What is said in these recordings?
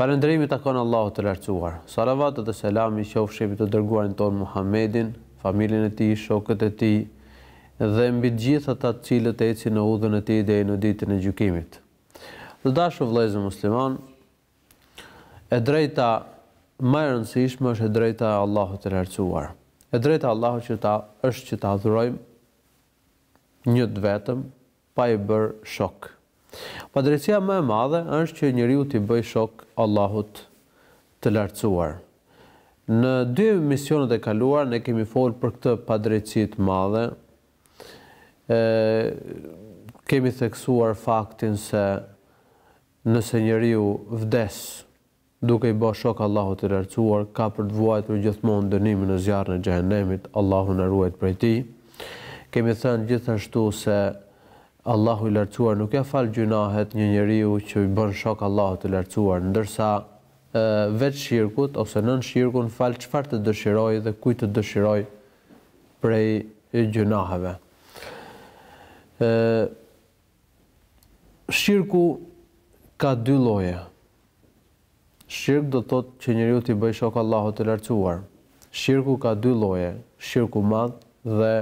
Falënderimi i takon Allahut të Lartësuar. Salavatet dhe selami qofshin mbi të Dërguarin tonë Muhammedin, familjen e tij, shokët e tij dhe mbi të gjithë ata të cilët ecin në udhën e tij deri në Ditën e Gjykimit. Të dashur vëllezër muslimanë, e drejta ma e rëndësishme është e drejta e Allahut të Lartësuar. E drejta e Allahut që ta është që ta adhurojmë një të vetëm, pa i bërë shok. Padrejtësia më e madhe është që njeriu t'i bëjë shok Allahut të Lartësuar. Në dy emisionet e kaluara ne kemi folë për këtë padrejtësi të madhe, e kemi theksuar faktin se nëse njeriu vdes Duke i ba shok Allahut të Lartësuar, ka për të vuajtur gjithmonë dënimin në zjarrin e Xhehenemit, Allahu na ruajt prej tij. Kemi thënë gjithashtu se Allahu i Lartësuar nuk ja fal gjynahet një njeriu që i bën shok Allahut të Lartësuar, ndërsa veç shirkut ose nën shirkun fal çfarë të dëshirojë dhe kujt të dëshirojë prej gjynaheve. Shirku ka dy lloje. Shirk do të thotë që njeriu t'i bëjë shok Allahut të Lartësuar. Shirku ka dy lloje, shirku madh dhe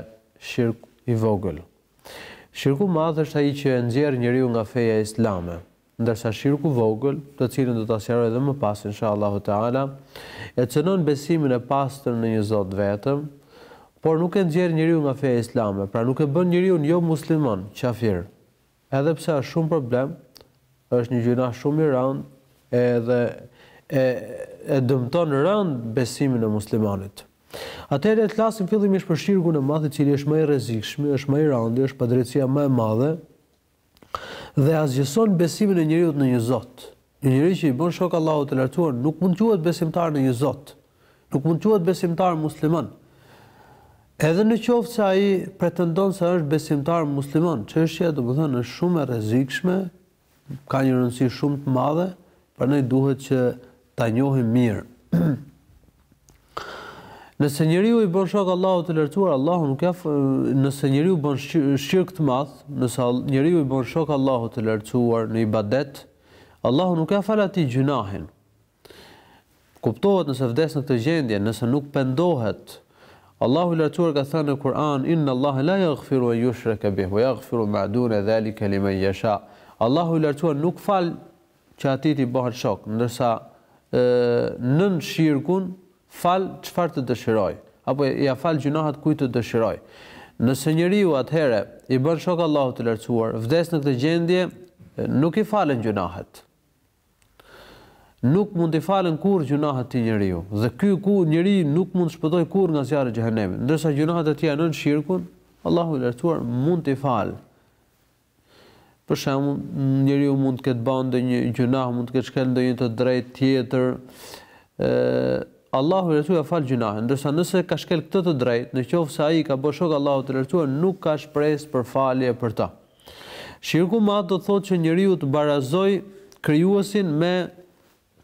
shirk i vogël. Shirku madh është ai që e nxjerr njeriu nga feja islame, ndërsa shirku vogël, të cilin do ta sqaroj edhe më pas insha Allahu teala, e cënon besimin e pastër në një Zot vetëm, por nuk e nxjerr njeriu nga feja islame, pra nuk e bën njeriun jo musliman, qafir. Edhe pse është shumë problem, është një gjynah shumë i randë edhe e e dëmton rëndë besimin e muslimanit. Atëherë le të flasim fillimisht për shirkun e madh, i cili është ma i rrezikshmi, është ma i randi, është padrejtësia ma e madhe dhe asgjëson besimin e njeriut në një Zot. Një njeri që i bën shok Allahut të Lartësuar nuk mund të quhet besimtar në një Zot. Nuk mund të quhet besimtar musliman. Edhe në qoftë se ai pretendon se është besimtar musliman, çështja domethënë është shumë e rrezikshme, ka një rëndësi shumë të madhe, prandaj duhet që ta njohim mirë. Nëse njeriu i bën shok Allahut të lartësuar, Allahu nuk ja nëse njeriu bën shirk të madh, nëse njeriu i bën shok Allahut të lartësuar në ibadet, Allahu nuk ja fal atij gjynahin. Kuptohet nëse vdes në këtë gjendje, nëse nuk pendohet. Allahu i Lartësuar ka thënë në Kur'an, Inna Allahe la yaghfiru an yushraka bih, wa yaghfiru ma dune dhalika limen yasha. Allahu i Lartësuar nuk fal që Atij t'i bëhet shok, ndërsa nën shirkun fal çfarë të dëshirojë, apo ia fal gjynahet kujt të dëshirojë. Nëse njeriu atëherë i bën shok Allahut të Lartësuar, vdes në këtë gjendje, nuk i falen gjynahet. Nuk mund t'i falën kurrë gjunahet këtij njeriu, dhe ky njeri nuk mund të shpëtojë kurrë nga zjarri i xhehenemit, ndërsa gjunahet e tjera nën shirkun, Allahu i Lartësuar mund t'i falë. Për shembull, njeriu mund të ketë bërë ndonjë gjunah, mund të ketë shkel ndonjë të drejtë tjetër, ë Allahu i Lartësuar fal gjunahin, ndërsa nëse ka shkel këtë të drejtë, në qoftë se ai i ka bërë shok Allahut të Lartësuar, nuk ka shpresë për falje për të. Shirku i madh do të thotë që njeriu të barazojë Krijuesin me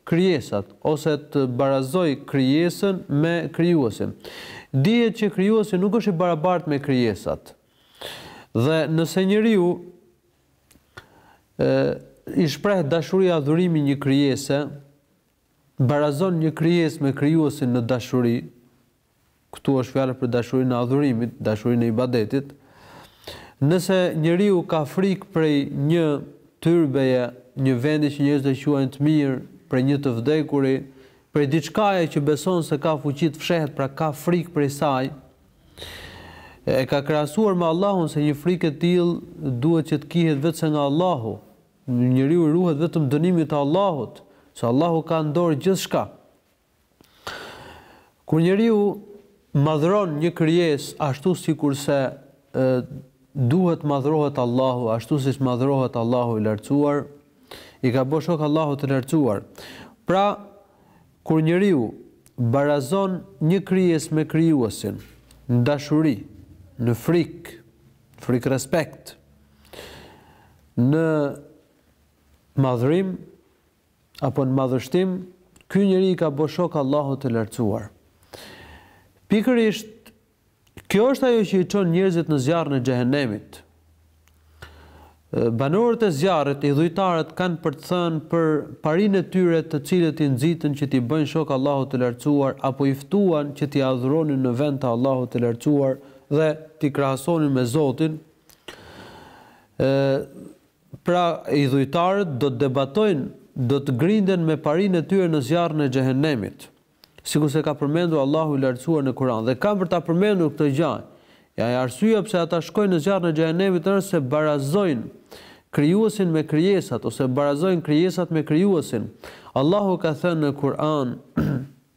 krijesat, ose të barazojë krijesën me Krijuesin. Dihet që Krijuesi nuk është i barabartë me krijesat. Dhe nëse njeriu i shpreh dashuri adhurimi një krijese, barazon një krijesë me Krijuesin në dashuri, Këtu është fjalë për dashurinë e adhurimit, dashurinë e ibadetit. Nëse njeriu ka frikë prej një tyrbeje, një vendi që njerëzit e quajnë të mirë, prej një të vdekuri, prej diçkaje që beson se ka fuqi të fshehtë, pra ka frikë prej saj, e ka krahasuar me Allahun se një frikë e tillë duhet që të kihet vetëm se nga Allahu. Njeriu ruhet vetëm dënimit të Allahut, se Allahu ka në dorë gjithçka. Kur njeriu madhron një krijesë ashtu sikurse duhet madhrohet Allahu, ashtu siç madhrohet Allahu i Lartësuar, i ka bo shok Allahut të Lartësuar. Pra, kur njeriu barazon një krijesë me Krijuesin, në dashuri, në frikë, frikë respekt, në madhrim, Apo në madhështim, ky njeri i ka bo shok Allahut të Lartësuar. Pikërisht, kjo është ajo që i çon njerëzit në zjarrin e Xhehenemit. Banorët e zjarrit, idhujtarët kanë për të thënë për parinë e tyre të cilët i nxitën që t'i bëjnë shok Allahut të Lartësuar apo i ftuan që t'i adhuronin në vend të Allahut të Lartësuar dhe t'i krahasonin me Zotin. Pra, idhujtarët do të debatojnë, do të grinden me parinë e tyre në zjarrin e Xhehenemit, sikurse ka përmendur Allahu i Lartësuar në Kur'an. Dhe kanë për ta përmendur këtë gjë. Ja e arsyeja pse ata shkojnë në zjarrin e Xhehenemit është se barazojnë Krijuesin me krijesat, ose barazojnë krijesat me Krijuesin. Allahu ka thënë në Kur'an,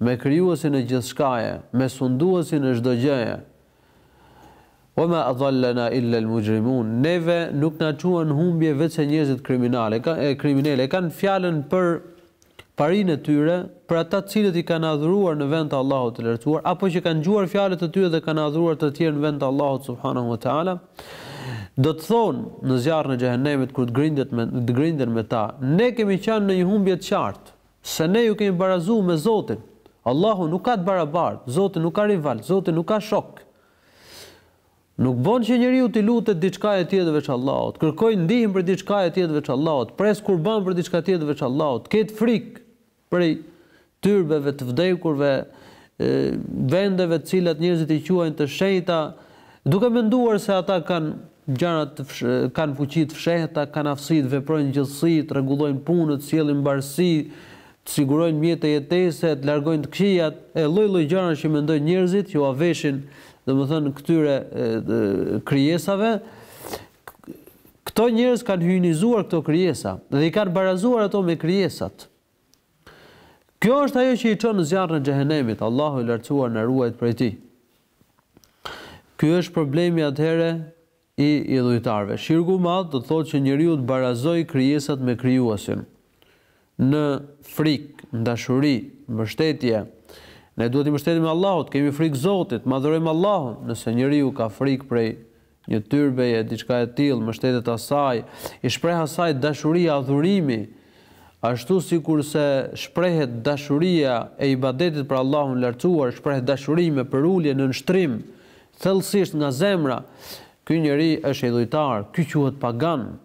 me krijuesin e gjithçkaje, me sunduesin e çdo gjëje. Wa ma adallana illa al mujrimun. Neve nuk na çuan në humbje veçse njerëzit kriminalë, kriminelë, e kanë fjalën për parinë e tyre, për ata të cilët i kanë adhuruar në vend të Allahut të Lartësuar, apo që kanë gjuar fjalët e tyre dhe kanë adhuruar të tjerë në vend të Allahut subhanahu wa taala, do të thonë në zjarrin e xhehenemit kur të grinden me të grinden me ta, ne kemi qenë në një humbje të qartë. Se ne ju kemi barazu me Zotin. Allahu nuk ka të barabartë, Zoti nuk ka rival, Zoti nuk ka shok. Nuk bën që njeriu t'i lutet diçkaje tjetër veç Allahut, kërkojë ndihmë prej diçkaje tjetër veç Allahut, presë kurban për diçka tjetër veç Allahut, ketë frikë prej tyrbeve të vdekurve, vendeve të cilat njerëzit i quajnë të shenjta, duke menduar se ata kanë gjëra, kanë fuqi të fshehta, kanë aftësi të veprojnë në gjithësi, të rregullojnë punët, të sjellin mbarësi, të sigurojnë mjete jetese, të largojnë të këqijat, e lloj lloj gjëra që mendojnë njerëzit që ua veshin, domethënë, këtyre krijesave. Këto njerëz kanë hyjnizuar këto krijesa dhe i kanë barazuar ato me krijesat. Kjo është ajo që i çon në zjarrin e xhehenemit, Allahu i Lartësuar na ruajtë prej tij. Ky është problemi atëherë i idhujtarëve. Shirku i madh do të thotë që njeriu të barazojë krijesat me Krijuesin. Në frikë, në dashuri, mbështetje. Ne duhet t'i mbështetemi Allahut, të kemi frikë Zotit, të madhërojmë Allahun. Nëse njeriu ka frikë prej një tyrbeje, diçka e tillë, mbështetet asaj, i shpreh asaj dashuri adhurimi, ashtu sikurse shprehet dashuria e ibadetit për Allahun lartësuar, shprehet dashuri me përulje e nënshtrim, thellësisht nga zemra, ky njeri është idhujtar, ky quhet pagan,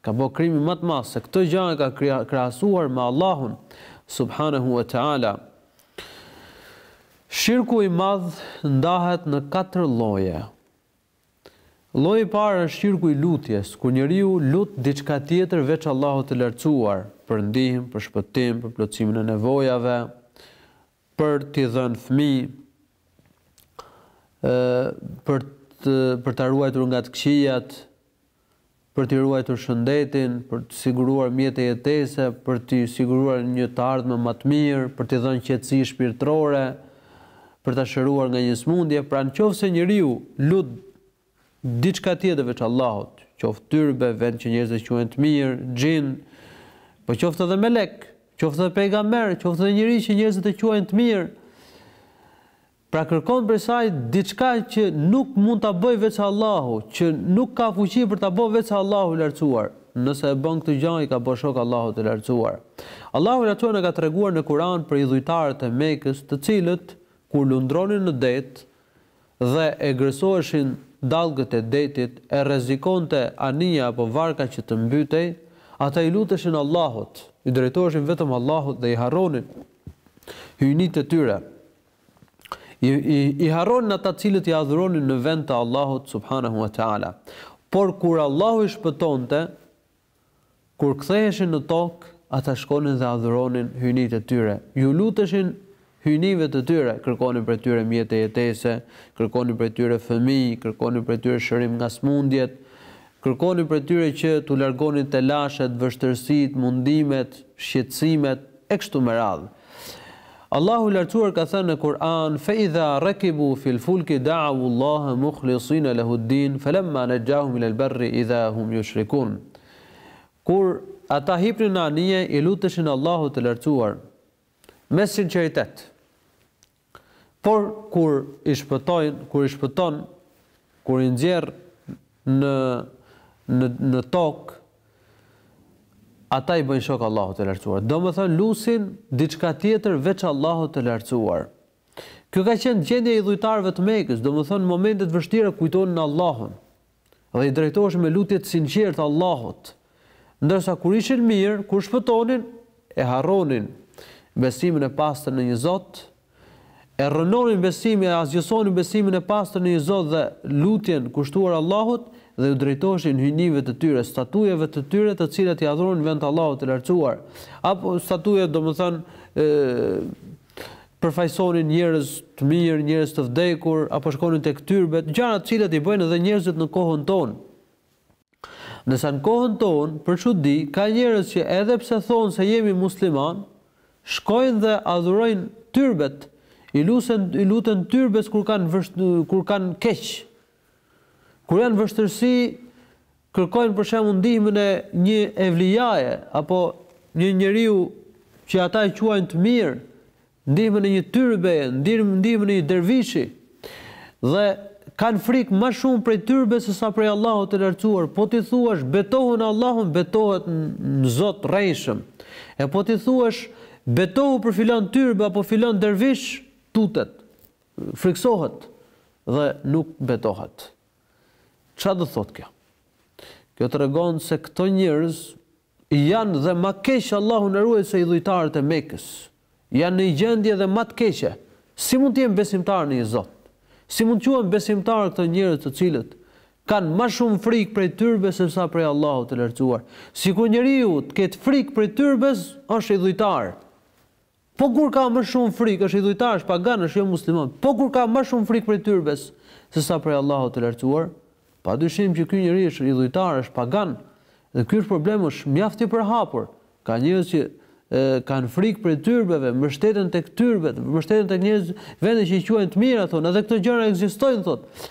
ka bërë krimin më të madh, se këtë gjë e ka krahasuar me Allahun subhanahu wa taala. Shirku i madh ndahet në katër lloje. Lloji i parë është shirku i lutjes, kur njeriu lut diçka tjetër veç Allahut të Lartësuar, për ndihmë, për shpëtim, për plotësimin e nevojave, për t'i dhënë fëmijë, për të për ta ruajtur nga të këqijat, për t'i ruajtur shëndetin, për të siguruar mjete jetese, për t'i siguruar një të ardhme më të mirë, për t'i dhënë qetësi shpirtërore, për ta shëruar nga një sëmundje. Pra në qoftë se njeriu lut diçka tjetër veç Allahut, qoftë tyrbe, vend që njerëzit e quajnë të mirë, xhin, po qoftë edhe melek, qoftë edhe pejgamber, qoftë edhe njeri që njerëzit e quajnë të mirë, Pra kërkon prej saj diçka që nuk mund ta bëjë veç Allahu, që nuk ka fuqi për ta bërë veç Allahu i Lartësuar. Nëse e bën këtë gjë i ka bërë shok Allahut të Lartësuar. Allahu i Lartësuar na ka treguar në Kur'an për idhujtarët e Mekës, të cilët, kur lundronin në det dhe egrësoheshin dallgët e detit, e rrezikonte anija apo varka që të mbytej, ata i luteshin Allahut, i drejtoheshin vetëm Allahut dhe i harronin hyjnitë e tyre. I, i, i harronin ata të cilët i adhuronin në vend të Allahut subhanahu wa taala. Por kur Allahu i shpëtonte, kur ktheheshin në tokë, ata shkonin dhe adhuronin hyjnitë e tyre. Iu luteshin hyjnive të tyre, kërkonin prej tyre mjete jetese, kërkonin prej tyre fëmijë, kërkonin prej tyre shërim nga smundjet, kërkonin prej tyre që t'u largonin telashet, vështirësitë, mundimet, shqetësimet, e kështu me radhë. Allahu i Lartësuar ka thënë në Kur'an, Fe idha rekibu fil fulki da'awu Allahe mukhlisina lehu din, felemma nejahum ilel berri idha hum yushrikun. Kur ata hipnin në anije, i luteshin Allahut të Lartësuar me sinqeritet. Por kur i shpëtojnë, kur i shpëton, kur i nxjerr në në në tokë, ata i bëjnë shok Allahut të Lartësuar. Domethënë lusin diçka tjetër veç Allahut të Lartësuar. Kjo ka qenë gjendja e idhujtarëve të Mekës, domethënë në momente të vështira kujtonin Allahun. dhe i drejtoheshin me lutje të sinqerta Allahut, ndërsa kur ishin mirë, kur shpëtonin, e harronin besimin e pastër në një Zot, e rrënonin besimin e asgjësonin besimin e pastër në një Zot dhe lutjen kushtuar Allahut dhe u drejtoheshin hyjnive të tyre, statujave të tyre të cilat i adhuronin vend të Allahut të lartësuar, apo statuja domethënë përfaqësonin njerëz të mirë, njerëz të vdekur, apo shkonin tek tyrbet, gjëra të cilat i bëjnë edhe njerëzit në kohën tonë. Ndërsa në kohën tonë, për çudi, ka njerëz që edhe pse thonë se jemi musliman, shkojnë dhe adhurojnë tyrbet, i luten i luten tyrbes kur kanë kur kanë keq. Kur janë vështirësi, kërkojnë për shembull ndihmën e një evlijaje apo një njeriu që ata e quajnë të mirë, ndihmën e një tyrbeje, ndihmën e një dervishi. Dhe kanë frikë më shumë prej tyrbes se sa prej Allahut të Lartësuar. Po t'i thuash betohu në Allahun, betohet në Zot rrejshëm. E po t'i thuash betohu për filan tyrbe apo filan dervish, tutet. Frikësohet dhe nuk betohet. Çfarë do të thotë kjo? Kjo tregon se këto njerëz janë dhe më keq Allahu na ruaj se idhujtarët e Mekës. Janë në gjendje dhe më të keqe. Si mund të jenë besimtarë në një Zot? Si mund të quhen besimtarë këto njerëz të cilët kanë më shumë frikë prej tyrbes se sa prej Allahut të lartësuar? Sikur njeriu të ketë frikë prej tyrbes, është idhujtar. Po kur ka më shumë frikë, është idhujtar, është pagan, është jo musliman, po kur ka më shumë frikë prej tyrbes, se sa prej Allahut të Lartësuar, pa dyshim që ky njeri është idhujtar, është pagan, dhe ky është problem, është mjaft i përhapur, ka njerëz që kanë frikë prej tyrbeve, mbështeten tek tyrbet, mbështeten tek njerëz, vende që i quajnë të mira, thonë, edhe këto gjëra ekzistojnë, thotë,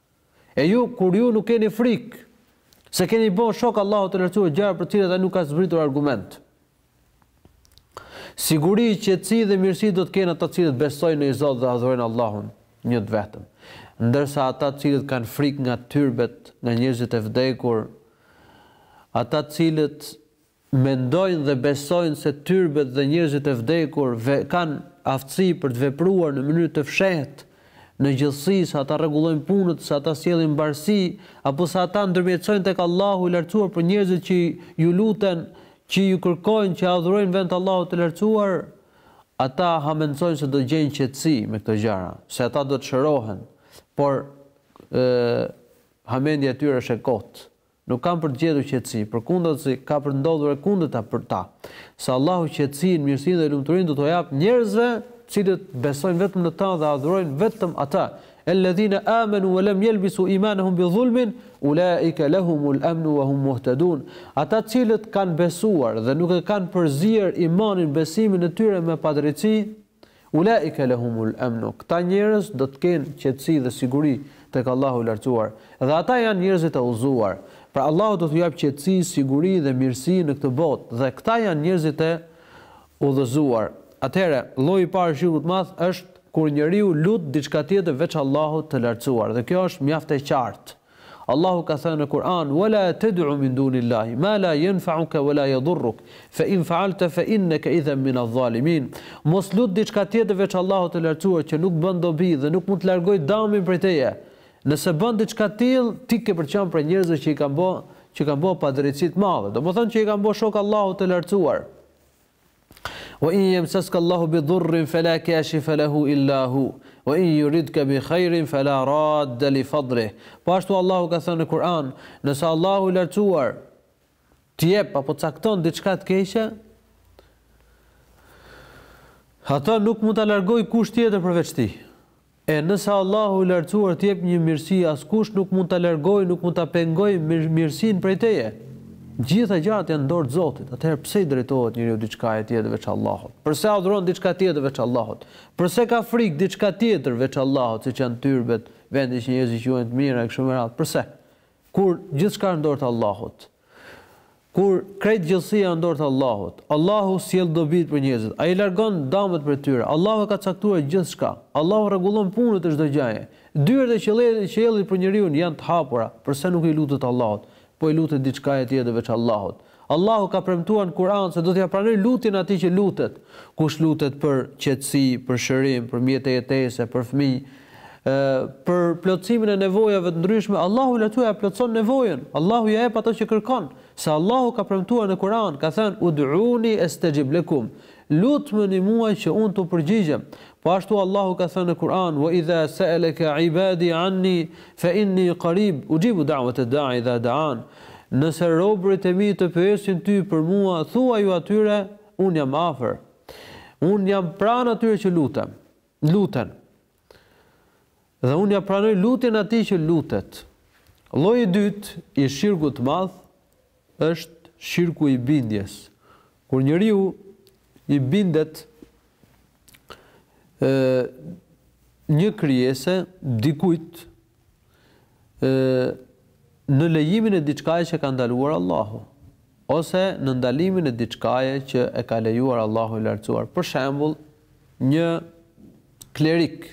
E ju kur ju nuk keni frikë se keni bën shok Allahut të lartësuar gjëra për të cilat ai nuk ka zbritur argument. Siguri, qetësi dhe mirësi do të kenë ata të cilët besojnë në një Zot dhe adhurojnë Allahun një të vetëm. Ndërsa ata të cilët kanë frikë nga tyrbet, nga njerëzit e vdekur, ata të cilët mendojnë dhe besojnë se tyrbet dhe njerëzit e vdekur kanë aftësi për të vepruar në mënyrë të fshehtë në gjithësi, se ata rregullojnë punët, se ata sjellin mbarësi, apo se ata ndërmjetësojnë tek Allahu i Lartësuar për njerëzit që u luten, që u kërkojnë, që adhurojnë vend të Allahut të Lartësuar, ata hamendsojnë se do të gjejnë qetësi me këto gjëra, se ata do të shërohen, por ë hamendja e tyre është e kotë. Nuk kanë për të gjetur qetësi, përkundrazi ka për të ndodhur e kundërta për ta, se Allahu qetësinë, mirësinë dhe lumturinë do t'ua japë njerëzve të cilët besojnë vetëm në të dhe adhurojnë vetëm Atë. Elladhina amanu wa lam yalbisu imanahum bi dhulmin ulaika lahumul amnu wa hum muhtadun. Ata të cilët kanë besuar dhe nuk e kanë përzier imanin, besimin e tyre me padrejtësi, Ulaika lahumul amnu, këta njerëz do të kenë qetësi dhe siguri tek Allahu i Lartësuar, dhe ata janë njerëzit e udhëzuar. Pra Allahu do t'u japë qetësi, siguri dhe mirësi në këtë botë, dhe këta janë njerëzit e udhëzuar. Atëherë, lloji i parë i shirkut të madh është kur njeriu lut diçka tjetër veç Allahut të Lartësuar, dhe kjo është mjaft e qartë. Allahu ka thënë në Kur'an, "Wa la tad'u min dunillahi ma la yanfa'uka wa la yadurruk, fa in fa'alta fa innaka idhan min adh-dhalimin." Mos lut diçka tjetër veç Allahut të Lartësuar që nuk bën dobi dhe nuk mund të largojë dëmin prej teje. Nëse bën diçka të tillë, ti ke për të qenë prej njerëzve që i kanë bërë që kanë bërë padrejtësi të madhe, domethënë që i kanë bërë shok Allahut të Lartësuar. Wa in yamsaska Allahu bi dhurrin fela kashifa lehu illa hu wa in yuridka bi khairin fela radda li fadlih. Po ashtu Allahu ka thënë në Kur'an, nëse Allahu i Lartësuar të jep apo cakton diçka të keqe, atë nuk mund ta largojë kush tjetër përveç tij. E nëse Allahu i Lartësuar të jep një mirësi, askush nuk mund ta largojë, nuk mund ta pengojë mirësinë prej teje. Të gjitha gjërat janë në dorë të Zotit. Atëherë pse i drejtohet njeriu diçkaje tjetër veç Allahut? Përse adhuron diçka tjetër veç Allahut? Përse ka frikë diçka tjetër veç Allahut, siç janë tyrbet, vende që njerëzit i quajnë të mira e kështu me radhë? Përse? Kur gjithçka është në dorë të Allahut. Kur krejt gjithësia është në dorë të Allahut. Allahu sjell dobitë për njerëzit. Ai largon dëmet prej tyre. Allahu e ka caktuar gjithçka. Allahu rregullon punët e çdo gjëje. Dyert e qiellit për njeriun janë të hapura. Përse nuk i lutet Allahut? Po i lutet diçkaje tjetër veç Allahut. Allahu ka premtuar në Kur'an se do t'ia pranojë lutjen atij që lutet. Kush lutet për qetësi, për shërim, për mjete jetese, për fëmijë, për plotësimin e nevojave të ndryshme, Allahu lehtë ia plotëson nevojën. Allahu ia jep atë që kërkon, se Allahu ka premtuar në Kur'an, ka thënë, Ud'uni estajib lekum, Lutmeni mua që unë t'u përgjigjem. Po ashtu Allahu ka thënë në Kur'an, Wa idha sa'alaka 'ibadi 'anni, fa inni qarib, ujibu da'wat ad-da'i idha da'an. Nëse robërit e mi të pyesin ty për mua, thuaju atyre, Unë jam afër. Unë jam pranë atyre që lutem, luten. Dhe unë ja pranoj lutjen atij që lutet. Lloji i dytë i shirkut të madh është shirku i bindjes. Kur njeriu i bindet ë një krijese, dikujt, ë në lejimin e diçkaje që e ka ndaluar Allahu ose në ndalimin e diçkaje që e ka lejuar Allahu i lartësuar. Për shembull, një klerik,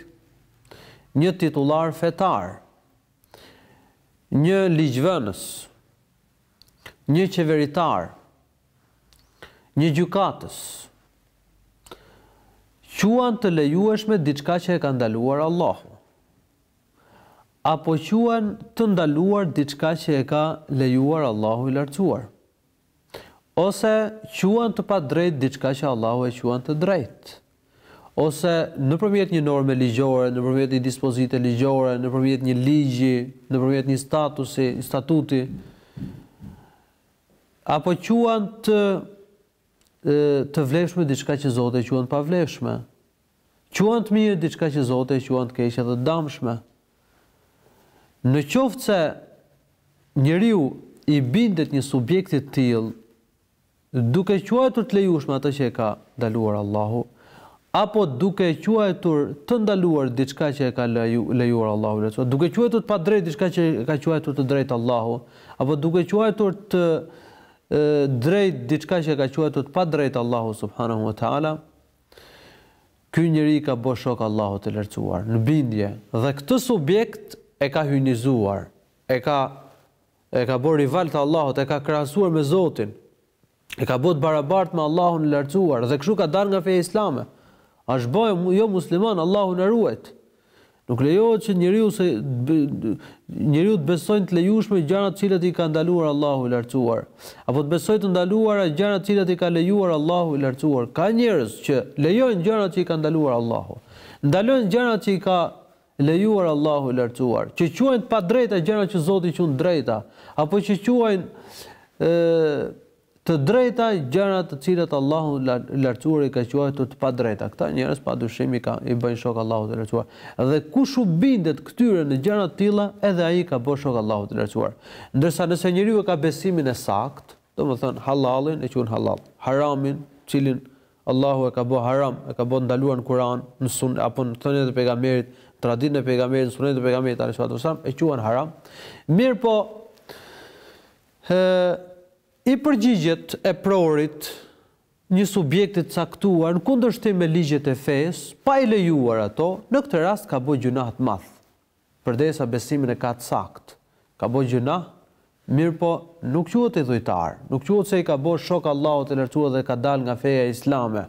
një titullar fetar, një ligjvënës, një qeveritar, një gjykatës, quan të lejueshme diçka që e ka ndaluar Allahu. Apo quan të ndaluar diçka që e ka lejuar Allahu i Lartësuar, ose quan të padrejtë diçka që Allahu e quan të drejtë, ose nëpërmjet një norme ligjore, nëpërmjet një dispozite ligjore, nëpërmjet një ligji, nëpërmjet një statusi, një statuti, apo quan të të vlefshme diçka që Zoti e quan të pavlefshme, quan të mirë diçka që Zoti e quan të keqe dhe të dëmshme. Në qoftë se njeriu i bindet një subjekti të tillë, duke e quajtur të lejushme atë që e ka ndaluar Allahu, apo duke e quajtur të ndaluar diçka që e ka lejuar Allahu, duke e quajtur të padrejtë diçka që e ka quajtur të drejtë Allahu, apo duke e quajtur të drejtë diçka që e ka quajtur të padrejtë Allahu subhanahu wa taala, Ky njeri ka bo shok Allahut të Lartësuar, në bindje, dhe këtë subjekt e ka hyjnizuar, e ka e ka bo rival të Allahut, e ka krahasuar me Zotin, e ka bo të barabartë me Allahun e Lartësuar, dhe kështu ka dalë nga feja islame, është bo jo musliman, Allahu na ruajt. Nuk lejohet që njeriu se njeriu të besojë të lejushme gjëra të cilat i ka ndaluar Allahu i lartësuar, apo të besojë të ndaluara gjëra të cilat i ka lejuar Allahu i lartësuar. Ka njerëz që lejojnë gjërat që i ka ndaluar Allahu, ndalojnë gjërat që i ka lejuar Allahu i lartësuar, që quajnë të padrejta gjëra që Zoti i quan të drejta, apo që quajnë ë Të drejta gjëra të cilat Allahu i Lartësuar i ka quajtur të padrejta. Këta njerëz padyshim i ka i bëjnë shok Allahut të Lartësuar. Dhe kush u bindet këtyre në gjëra të tilla, edhe ai i ka bërë shok Allahut të Lartësuar. Ndërsa nëse njeriu e ka besimin e saktë, domethënë hallallin e quan hallall, haramin, të cilin Allahu e ka bë haram, e ka bë të ndaluar në Kur'an, në Sunë apo në thëniet e pejgamberit, në traditën e pejgamberit, në sunetin e pejgamberit alejhi salatu vesselam e quan haram. Mirëpo Ë, i përgjigjet eprorit, një subjekti të caktuar, në kundërshtim me ligjet e fesë, pa i lejuar ato, në këtë rast ka bo gjynah të madh, përderisa besimin e ka të saktë, ka bo gjynah, mirëpo nuk quhet idhujtar, nuk quhet se i ka bo shok Allahut të Lartësuar dhe ka dalë nga feja islame.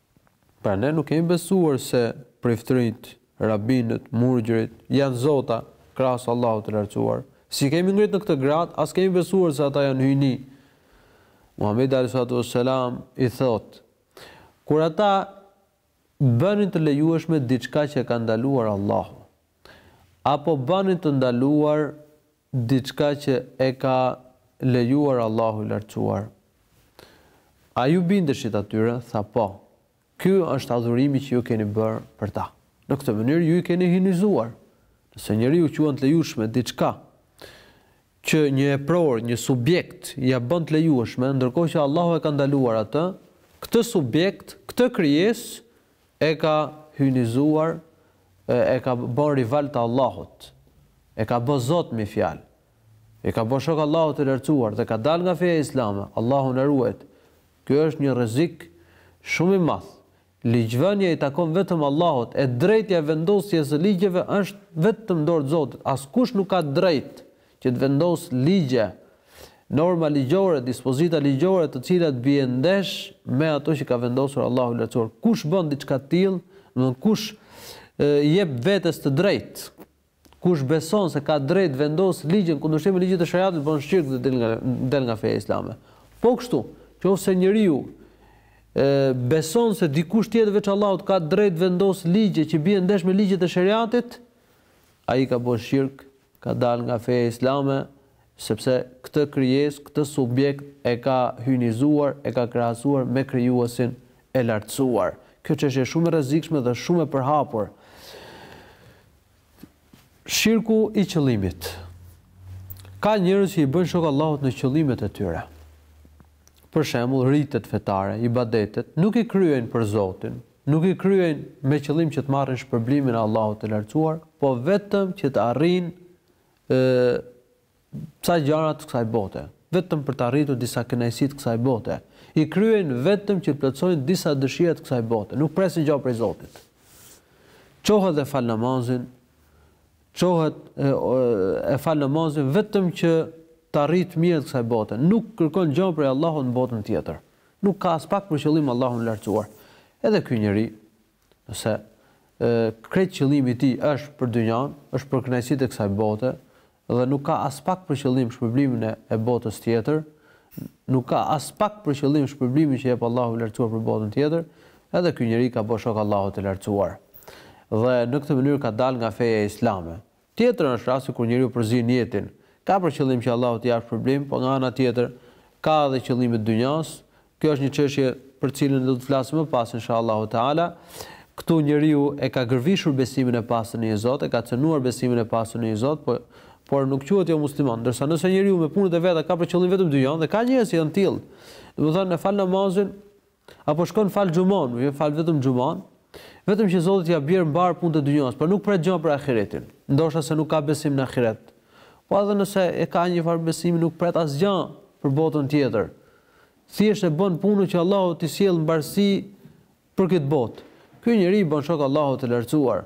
Pra ne nuk kemi besuar se priftërinjtë, rabinët, murgjërit, janë zota, krahas Allahut të Lartësuar. S'i kemi ngrit në këtë gradë, as kemi besuar se ata janë hyjni. Muhamedi alejhi salatu ves selam i thotë, Kur ata bënin të lejueshme diçka që e ka ndaluar Allahu, apo bënin të ndaluar diçka që e ka lejuar Allahu i Lartësuar. A iu bindeshit atyre? Tha, Po. Ky është adhurimi që ju keni bërë për ta. Në këtë mënyrë ju i keni hyjnizuar. Nëse njeriu quan të lejueshme diçka që një epror, një subjekt ia bën të lejueshme, ndërkohë që Allahu e ka ndaluar atë, këtë subjekt, këtë krijesë E ka hyjnizuar e ka bo rival të Allahut. E ka bo Zot me fjalë. I ka bo shok Allahut të Lartësuar dhe ka dalë nga feja islame. Allahu na ruajt. Kjo është një rrezik shumë i madh. Ligjvënia i takon vetëm Allahut, e drejtja e vendosjes së ligjeve është vetëm në dorë të Zotit. Askush nuk ka të drejtë që të vendos ligje, norma ligjore, dispozita ligjore të cilat bien ndesh me ato që ka vendosur Allahu i Lartësuar. Kush bën diçka të tillë, do të thonë kush i jep vetes të drejtë, kush beson se ka drejt vendos ligje në kundërshtim me ligjet e shariatit bën shirk dhe del nga del nga feja islame. Po kështu, nëse njeriu e beson se dikush tjetër veç Allahut ka drejt vendos ligje që bien ndesh me ligjet e shariatit, ai ka bën shirk Ka dalë nga feja islame, sepse këtë krijesë, këtë subjekt e ka hyjnizuar, e ka krahasuar me Krijuesin e Lartësuar. Kjo çështje është shumë e rrezikshme dhe shumë e përhapur. Shirku i qëllimit. Ka njerëz që i bëjnë shok Allahut në qëllimet e tyre. Për shembull, ritet fetare, ibadetet, nuk i kryejnë për Zotin, Nuk i kryejnë me qëllim që të marrin shpërblimin e Allahut të Lartësuar, po vetëm që të arrijnë ë ca gjëra të kësaj bote, vetëm për të arritur disa kënaqësi të kësaj bote. I kryejnë vetëm që të plotësojnë disa dëshira të kësaj bote, nuk presin gjë prej Zotit. Çohet dhe fal namazin, çohet e, e fal namazin vetëm që të arrijë të mirë të kësaj bote, nuk kërkon gjë prej Allahut në botën tjetër. Nuk ka aspak për qëllim Allahun e Lartësuar. Edhe ky njeri, nëse krejt qëllimi i tij është për dynjanë, është për kënaqësitë e kësaj bote dhe nuk ka aspak për qëllim shpërblimin e botës tjetër, nuk ka aspak për qëllim shpërblimin që jep Allahu i Lartësuar për botën tjetër, edhe ky njeri ka bërë shok Allahut të Lartësuar. Dhe në këtë mënyrë ka dalë nga feja islame. Tjetër është rasti kur njeriu përzien nijetin, ka për qëllim që Allahu t'i japë shpërblim, po nga ana tjetër ka edhe qëllime të dynjasë. Kjo është një çështje për të cilën do të flasim më pas insha Allahu teala. Këtu njeriu e ka gërvishur besimin e pastër në një Zot, e ka cenuar besimin e pastër në një Zot, po por nuk quhet jo musliman. Ndërsa nëse njeriu me punët e veta ka për qëllim vetëm dynjanë dhe ka njerëz që janë të tillë, domethënë e fal namazin, Apo shkon fal xhuman, jo fal vetëm xhuman, vetëm që Zoti t'ia bjerë mbarë punët e dynjasë, por nuk pret gja për ahiretin. Ndoshta se nuk ka besim në ahiret. Po edhe nëse e ka njëfarë besimi nuk pret asgjë për botën tjetër. Thjesht e bën punën që Allahu t'i sjellë mbarësi për këtë botë. Ky njeri i bën shok Allahut të Lartësuar.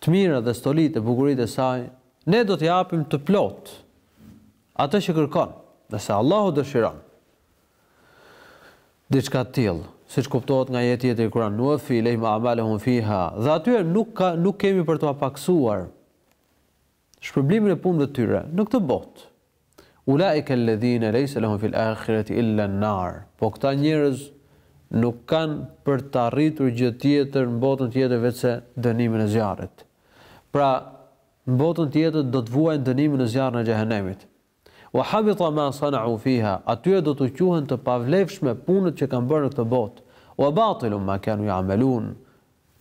të mirat dhe stolitë e bukuritë e saj, ne do t'i japim të plotë atë që kërkon, nëse Allahu dëshiron diçka të tillë, siç kuptohet nga ajet tjetër i Kur'anit, "Nuwaffi ilejhim a'malahum fiha", dhe atyre nuk ka nuk kemi për t'ua pakësuar shpërblimin e punëve të tyre në këtë botë. Ulaika alladhina lejse lehum fil ahireti illa an-nar. Po këta njerëz nuk kanë për të arritur gjë tjetër në botën tjetër veçse dënimin e zjarrit. Pra, në botën tjetër do të vuajnë dënimin në zjarrin e Xhehenemit. Wa habita ma sana'u fiha, atyre do t'u quhen të pavlefshme punët që kanë bërë në këtë botë, Wa batilun ma kanu ya'malun,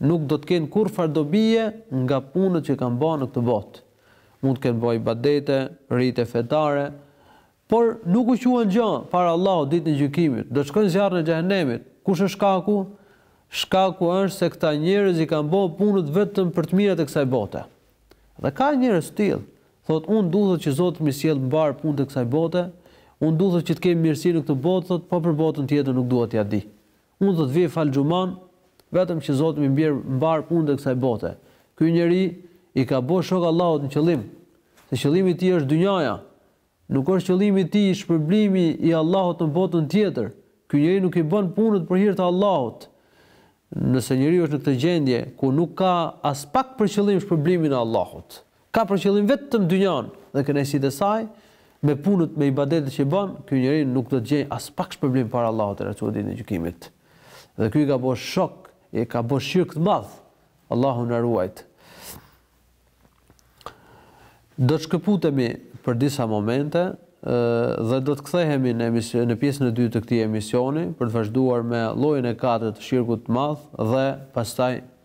nuk do të kenë kurrfarë dobie nga punët që kanë ba në këtë botë. Mund të kenë ba ibadete, rite fetare, por nuk u quhen gjë para Allahut Ditën e Gjykimit, do të shkojnë në zjarrin e Xhehenemit. Kush është shkaku? Shkaku është se këta njerëz i kanë ba punët vetëm për të mirat e kësaj bote. Dhe ka njerëz të tillë, Thotë, Unë du thotë që Zoti m'i sjellë mbarë punët e kësaj bote, unë du thotë që të kem mirësi në këtë botë thotë, po për botën tjetër nuk dua t'ia di. Unë thotë vij fal xhumanë, vetëm që Zoti m'i bjerë mbarë punët e kësaj bote. Ky njeri i ka bo shok Allahut në qëllim, se qëllimi i tij është dynjaja, nuk është qëllimi i tij shpërblimi i Allahut në botën tjetër. Ky njeri nuk i bën punët për hir të Allahut. Nëse njeriu është në këtë gjendje ku nuk ka aspak për qëllim shpërblimin e Allahut, Ka për qëllim vetëm dynjanë dhe kënaqësitë e saj, me punët, me ibadetet që bën, ky njeri nuk do të gjejë aspak shpërblim para Allahut të Lartësuar Ditën e Gjykimit. Dhe ky i ka bërë shok, i ka bërë shirk të madh. Allahu na ruajt. Do të shkëputemi për disa momente dhe do të kthehemi në emision në pjesën e dytë të këtij emisioni për të vazhduar me llojin e katërt të shirkut të madh dhe pastaj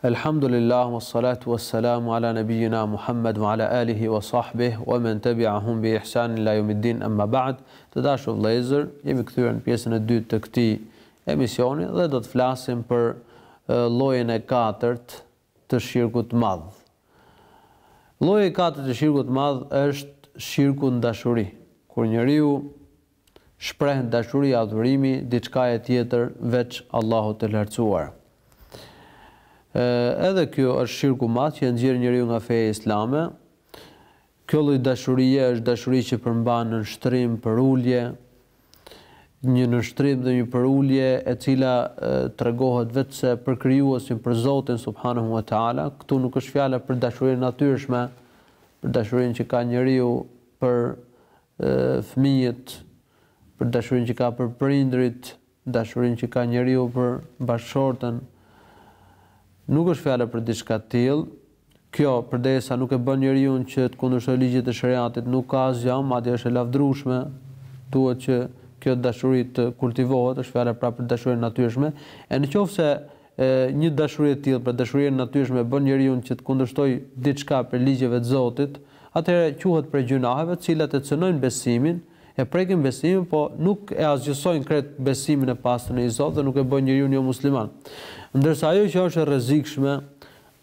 Elhamdulillah was salatu was salamu ala nabijina Muhammed wa ala alihi wa sahbih wa men tebiahum bi ihsan ila jomiddin emma ba'd Të dashur vëllezër, jemi kthyer në pjesën e dytë të këtij emisioni dhe do të flasim për llojin e katërt të shirkut të madh. Lloji i katërt i shirkut të madh është shirku në dashuri, kur njeriu shpreh dashuri adhurimi diçkaje tjetër veç Allahut të Lartësuar. E, edhe ky është shirk i madh që e nxjerr njeriu nga feja islame. Kjo lloj dashurie është dashuri që përmban nënshtrim, përulje, një nënshtrim dhe një përulje e cila tregohet veçse për krijuesin, për Zotin subhanahu wa taala, këtu nuk është fjala për dashurinë e natyrshme, për dashurinë që ka njeriu për fëmijët, për dashurinë që ka për prindërit, dashurinë që ka njeriu për bashkëshorten. Nuk është fjala për diçka të tillë. Kjo, përderisa nuk e bën njeriun që të kundërshtojë ligjet e Sheriatit, nuk ka asgjë, madje është e lavdërueshme. Duhet që kjo dashuri të kultivohet, është fjala pra për dashurinë e natyrshme. E në qoftë se E, një dashuri e tillë, pra dashuria e natyrshme, e bën njeriun që të kundërshtojë diçka prej ligjeve të Zotit, atëherë quhet prej gjynaheve, të cilat e cënojnë besimin, e prekin besimin, po nuk e asgjësojnë krejt besimin e pastër në një Zot dhe nuk e bëjnë njeriun jomusliman. Ndërsa ajo që është e rrezikshme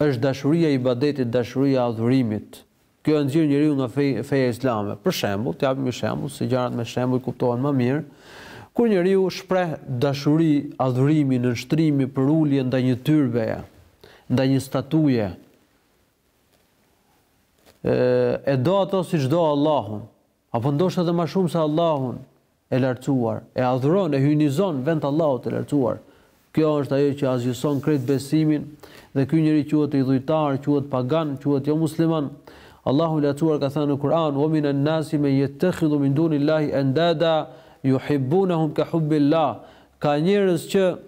është dashuria e ibadetit, dashuria e adhurimit, Kjo e nxjerr njeriu nga feja islame. Për shembull, të japim një shembull, se gjërat me shembuj kuptohen më mirë, kur njeriu shpreh dashuri, adhurimi, nënshtrimi, përulje ndaj një tyrbeje, ndaj një statuje, e do ato siç do Allahun, Apo ndoshta edhe më shumë se Allahun e Lartësuar, e adhuron, e hyjnizon vend Allahut të Lartësuar. Kjo është ajo që asgjëson krejt besimin, dhe ky njeri quhet idhujtar, quhet pagan, quhet jo musliman. Allahu i Lartësuar ka thënë në Kur'an, "Wa min an-nasi men yattakhidhu min duni Allahi andada yuhibbunahum ka hubbi Allah." Ka njerëz që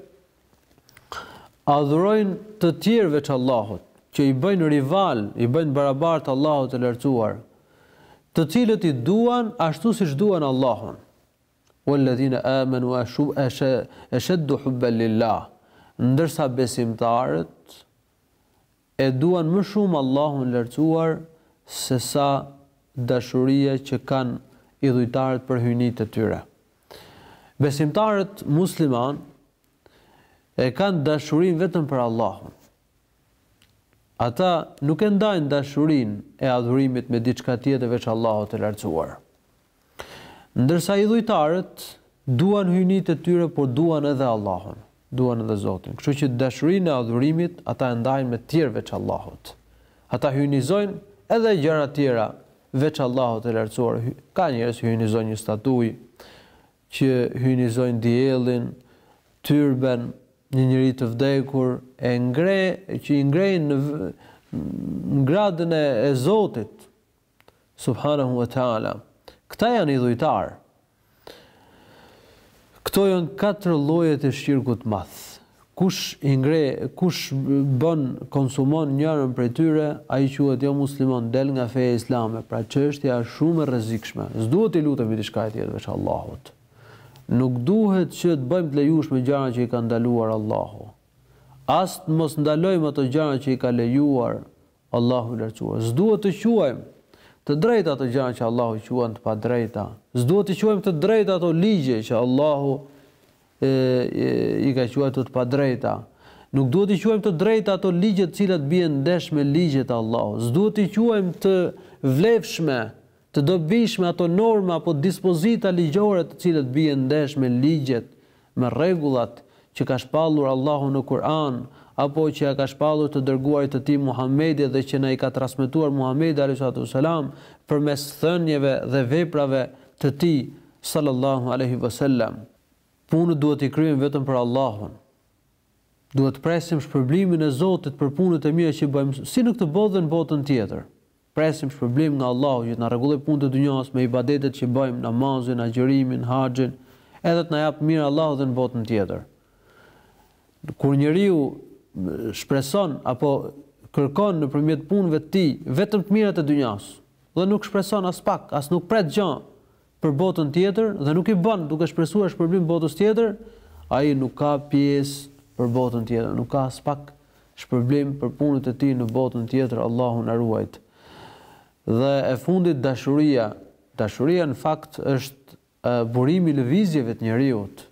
adhurojnë të tjerë veç Allahut, që i bëjnë rivalë, i bëjnë barabartë Allahut të Lartësuar, të cilët i duan ashtu siç duan Allahun. Walladhina amanu ashu asha ashaddu hubban lillah. Ndërsa besimtarët E duan më shumë Allahun e Lartësuar se sa dashuria që kanë idhujtarët për hyjnitë e tyre. Besimtarët muslimanë e kanë dashurinë vetëm për Allahun. Ata nuk e ndajnë dashurinë e adhurimit me diçka tjetër veç Allahut të Lartësuar. Ndërsa idhujtarët duan hyjnitë e tyre, por duan edhe Allahun, duan edhe Zotin. Kështu që dashurinë e adhurimit ata e ndajnë me tjerë veç Allahut. Ata hyjnizojnë edhe gjëra tjera veç Allahut të Lartësuar. Ka njerëz që hyjnizojnë një statujë, që hyjnizojnë diellin, tyrben, një njeri të vdekur e ngre që i ngrejnë në gradën e Zotit, Subhanahu wa ta'ala. Këta janë idhujtarë. Këto janë katër llojet e shirkut të madh. Kush i ngre, kush bën, konsumon njërën prej tyre, ai quhet jo musliman, del nga feja islame. Pra çështja është shumë e rrezikshme. S'duhet t'i lutemi diçkaje tjetër veç Allahut. Nuk duhet që të bëjmë të lejushme gjëra që i ka ndaluar Allahu. As të mos ndalojmë ato gjëra që i ka lejuar Allahu i Lartësuar, s'duhet të quajmë të drejta ato gjëra që Allahu i quan të padrejta, s'duhet të quajmë të drejta ato ligje që Allahu i ka quajtur të padrejta. Nuk duhet të quajmë të drejta ato ligje të cilat bien ndesh me ligjet e Allahut. S'duhet të quajmë të vlefshme të dobishme ato norma apo dispozita ligjore të cilat bien ndesh me ligjet, me rregullat, që ka shpallur Allahu në Kur'an, apo që ia ka shpallur të Dërguarit të Tij Muhammedi dhe që na i ka transmetuar Muhammedi alejhi salatu ue selam përmes thënieve dhe veprave të tij sallallahu alejhi ue selam. Punët duhet t'i kryejmë vetëm për Allahun. Duhet të presim shpërblimin e Zotit për punët e mira që bëjmë si në këtë botë dhe në botën tjetër. Presim shpërblim nga Allahu që të na rregullojë punët e dynjasë me ibadetet që bëjmë, namazin, agjërimin, haxhin, edhe të na japë të mira Allahu dhe në botën tjetër. Kur njeriu shpreson apo kërkon nëpërmjet punëve të tij vetëm të mirat e dynjasë, dhe nuk shpreson aspak, as nuk pret gjë për botën tjetër dhe nuk i bën duke shpresuar shpërblim botës tjetër, ai nuk ka pjesë për botën tjetër, nuk ka aspak shpërblim për punët e tij në botën tjetër, Allahu na ruajt. Dhe e fundit dashuria, dashuria në fakt është burimi i lëvizjeve të njeriut,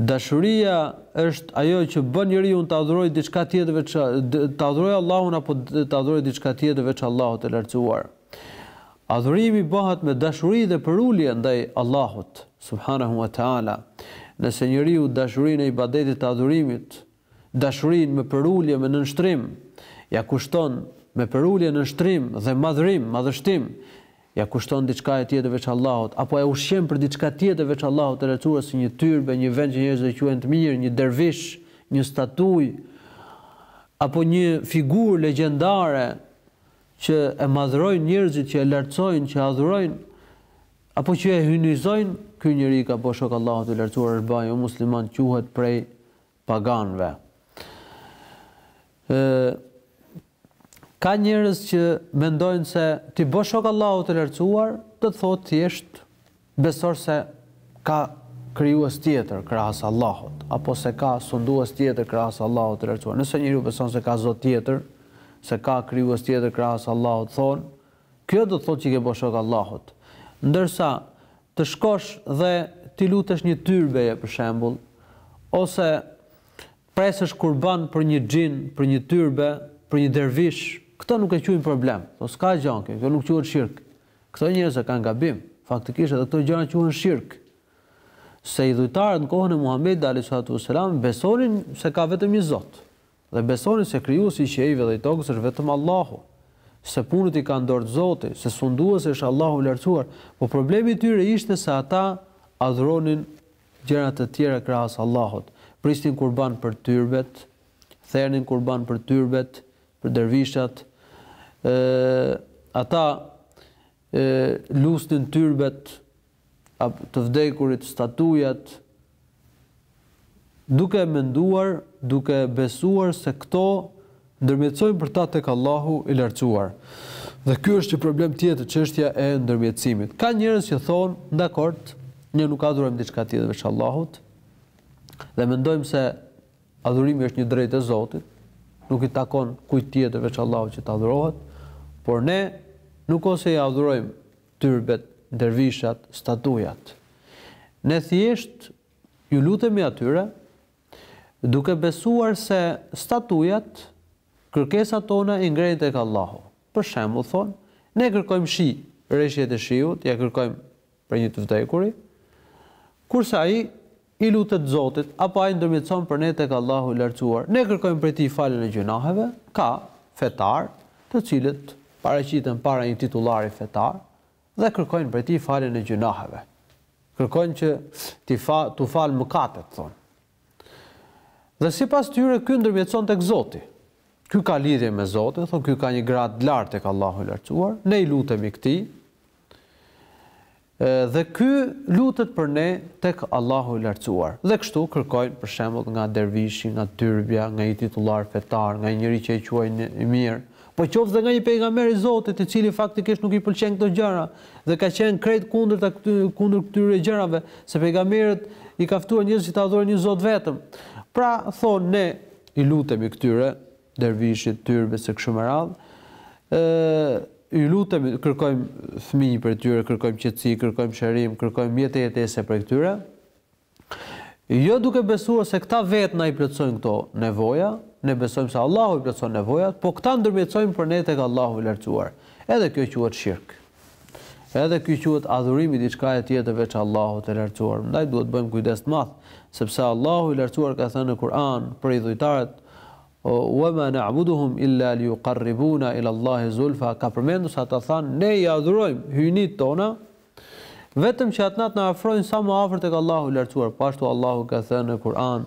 Dashuria është ajo që bën njeriun të adhurojë diçka tjetër veç të adhurojë Allahun apo të adhurojë diçka tjetër veç Allahut të Lartësuar. Adhurimi bëhet me dashuri dhe përulje ndaj Allahut, subhanahu wa taala. Nëse njeriu dashurinë e ibadetit të adhurimit dashurinë me përulje me nënshtrim, ia kushton me përulje nënshtrim dhe madhërim, madhështim, ia kushton diçkaje tjetër veç Allahut, apo e ushqen për diçka tjetër veç Allahut të Lartësuar si një tyrbe, një vend që njerëzit e quajnë të mirë, një dervish, një statujë, apo një figurë legjendare që e madhërojnë njerëzit, që e lartësojnë, që e adhurojnë, apo që e hyjnizojnë, ky njeri i ka bo shok Allahut të Lartësuar është ba jo musliman quhet prej paganëve. Ë ka njerëz që mendojnë se t'i bësh shok Allahut të lartësuar, do të thotë thjesht besosh se ka krijues tjetër krahas Allahut, apo se ka sundues tjetër krahas Allahut të lartësuar. Nëse njeriu beson se ka Zot tjetër, se ka krijues tjetër krahas Allahut, thonë, Kjo do të thotë që i ke bo shok Allahut. Ndërsa të shkosh dhe t'i lutesh një tyrbeje për shembull, ose presësh kurban për një xhin, për një tyrbe, për një dervish, këto nuk e quajnë problem. Po s'ka gjë, kjo nuk quhet shirk. Këto njerëz e kanë gabim. Faktikisht edhe këto gjëra quhen shirk. Se idhujtarët në kohën e Muhamedit alejhi salatu ue selam besonin se ka vetëm një Zot. Dhe besonin se krijuesi i qiejve dhe i tokës është vetëm Allahu, se punët i ka në dorë Zoti, se sunduesi është Allahu i Lartësuar, por problemi i tyre ishte se ata adhuronin gjëra të tjera krahas Allahut, prisnin kurban për tyrbet, thernin kurban për tyrbet, për dervishat, e, ata, e, lusnin tyrbet, të vdekurit, statujat, duke menduar, duke besuar se këto ndërmjetësojnë për ta tek Allahu i lartësuar. Dhe ky është një problem tjetër, çështja e ndërmjetësimit. Ka njerëz që thonë, dakord, ne nuk adhurojmë diçka tjetër veç Allahut. Dhe mendojmë se adhurimi është një drejtë e Zotit, nuk i takon kujt tjetër veç Allahut që të adhurohet, por ne nuk është se i adhurojmë tyrbet, dervishat, statujat. Ne thjesht iu lutemi atyre, duke besuar se statujat, kërkesat tona i ngrejnë tek Allahu. Për shembull, thonë, ne kërkojmë shi, reshjet e shiut ia kërkojmë prej një të vdekuri, kurse ai i lutet Zotit, apo ai ndërmjetëson për ne tek Allahu i Lartësuar, ne kërkojmë prej tij faljen e gjynaheve, ka fetarë të cilët paraqiten para një titullari fetar dhe kërkojnë prej tij faljen e gjynaheve, kërkojnë që t'i fa, t'u falë mëkatet, thonë. Dhe sipas tyre ky ndërmjetëson tek Zoti. Ky ka lidhje me Zotin, thonë ky ka një gradë të lartë tek Allahu i Lartësuar, ne i lutemi këtij, Dhe ky lutet për ne tek Allahu i Lartësuar. Dhe kështu kërkojnë, për shembull, nga dervishi, nga tyrbja, nga një titullar fetar, nga një njeri që e quajnë të mirë, po qoftë dhe nga një pejgamber i Zotit, i cili faktikisht nuk i pëlqen këto gjëra dhe ka qenë krejt kundër, kundër këtyre gjërave, se pejgamberi i ka ftuar njerëzit që të adhurojnë një Zot vetëm. Pra, thonë ne i lutemi këtyre, dervishit, tyrbes e kështu me radhë, ë i lutemi, kërkojmë fëmijë prej tyre, kërkojmë qetësi, kërkojmë shërim, kërkojmë mjete jetese prej këtyre. Jo duke besuar se këta vetë na i plotësojnë këto nevoja, ne besojmë se Allahu i plotëson nevojat, po këta ndërmjetësojnë për ne tek Allahu i lartësuar. Edhe kjo quhet shirk. Edhe ky quhet adhurim i diçkaje tjetër veç Allahut të Lartësuar. Ndaj duhet të bëjmë kujdes të madh, sepse Allahu i Lartësuar ka thënë në Kur'an për idhujtarët, "Wa ma na'buduhum illa liyuqarribuna ila Allahi zulfa", ka përmendur se ata thanë, "Ne i adhurojmë hyjnitë tona vetëm që ata të na afrojnë sa më afër tek Allahu i Lartësuar". Po ashtu Allahu ka thënë në Kur'an,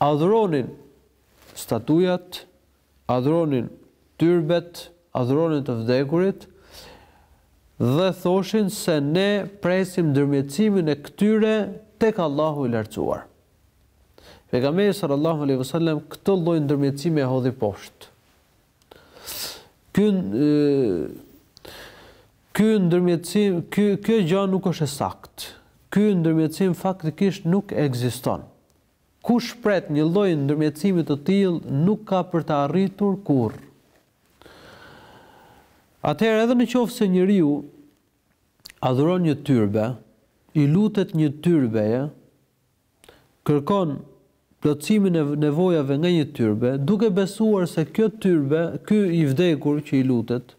Adhuronin statujat, adhuronin tyrbet, adhuronin të vdekurit dhe thoshin se ne presim ndërmjetësimin e këtyre tek Allahu i Lartësuar. Pejgamberi sallallahu alaihi wasallam këtë lloj ndërmjetësimi e hodhi poshtë. Ky ky ndërmjetësim, ky kjo gjë nuk është e saktë. Ky ndërmjetësim faktikisht nuk ekziston. Kush pret një lloj ndërmjetësimi të tillë nuk ka për ta arritur kurrë. Atëherë edhe në qoftë se njeriu adhuron një tyrbe, i lutet një tyrbeje, kërkon plotësimin e nevojave nga një tyrbe, duke besuar se kjo tyrbe, ky i vdekur që i lutet,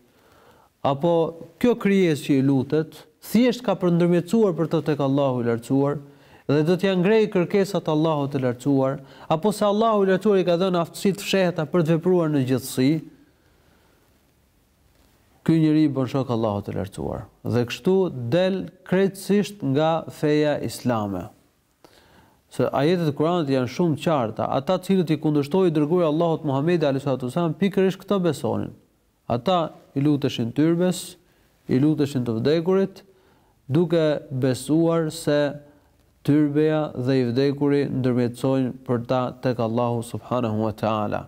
apo kjo krijesë që i lutet, thjesht ka për të ndërmjetësuar për të tek Allahu i Lartësuar dhe do t'ia ngrejë kërkesat Allahut të Lartësuar, apo se Allahu i Lartësuar i ka dhënë aftësi të fshehta për të vepruar në gjithësi, Ky njeri i bën shok Allahut të Lartësuar dhe kështu del krejtësisht nga feja islame. Se ajetet e Kuranit janë shumë të qarta, ata të cilët i kundërshtoi i dërguari i Allahut Muhamedi alaihi salatu wasalam pikërisht këtë besonin. Ata i luteshin tyrbes, i luteshin të vdekurit, duke besuar se tyrbeja dhe i vdekuri ndërmjetësojnë për ta tek Allahu subhanehu wa ta'ala.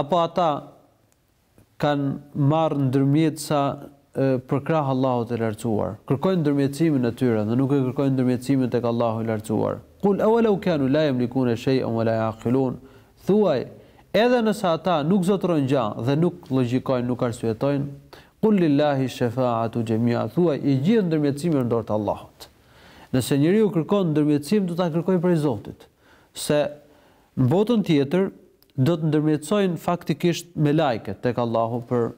Apo ata kanë marrë ndërmjetësa përkrah Allahut të Lartësuar? Kërkojnë ndërmjetësimin e tyre dhe nuk e kërkojnë ndërmjetësimin tek Allahu i Lartësuar. Kul ewalau kanu la yamlikune shej'en wala ya'qilun, Thuaj, Edhe nëse ata nuk zotërojnë gjë dhe nuk llogjikojnë, nuk arsyetojnë, Kul lillahi shefa'atu jami'a, Thuaj, I gjithë ndërmjetësimi është në dorë të Allahut. Nëse njeriu kërkon ndërmjetësim do ta kërkojë prej Zotit, se Në botën tjetër do të ndërmjetësojnë faktikisht melaiket tek Allahu për